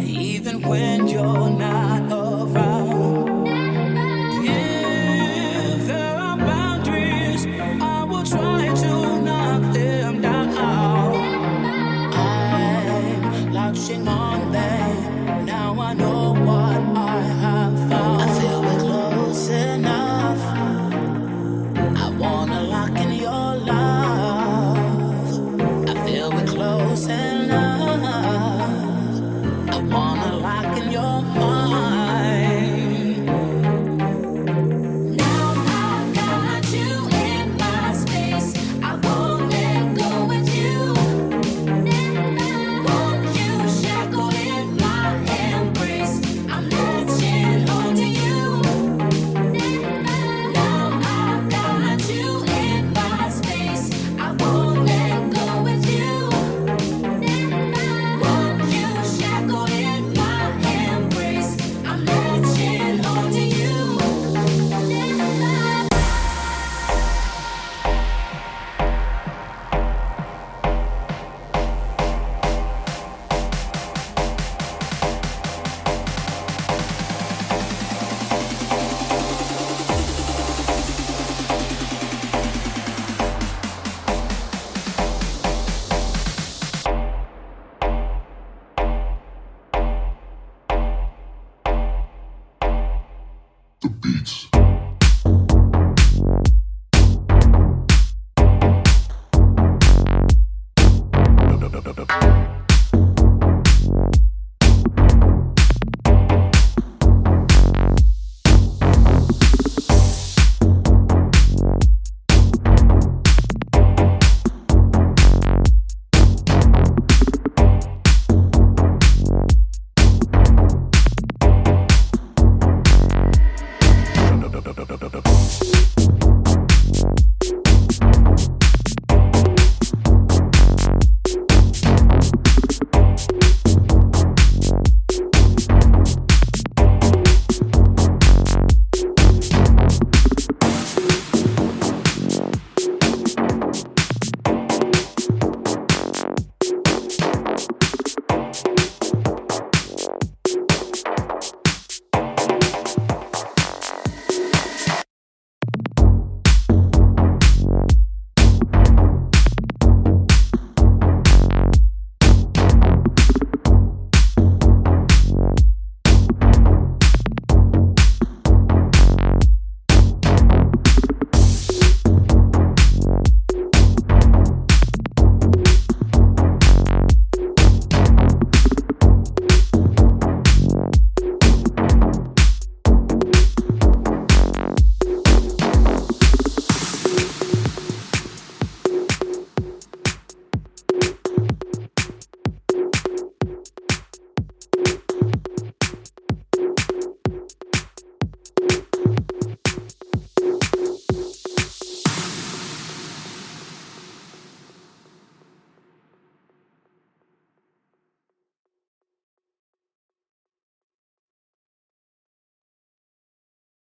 even when you're not around. The beats. no, no, no.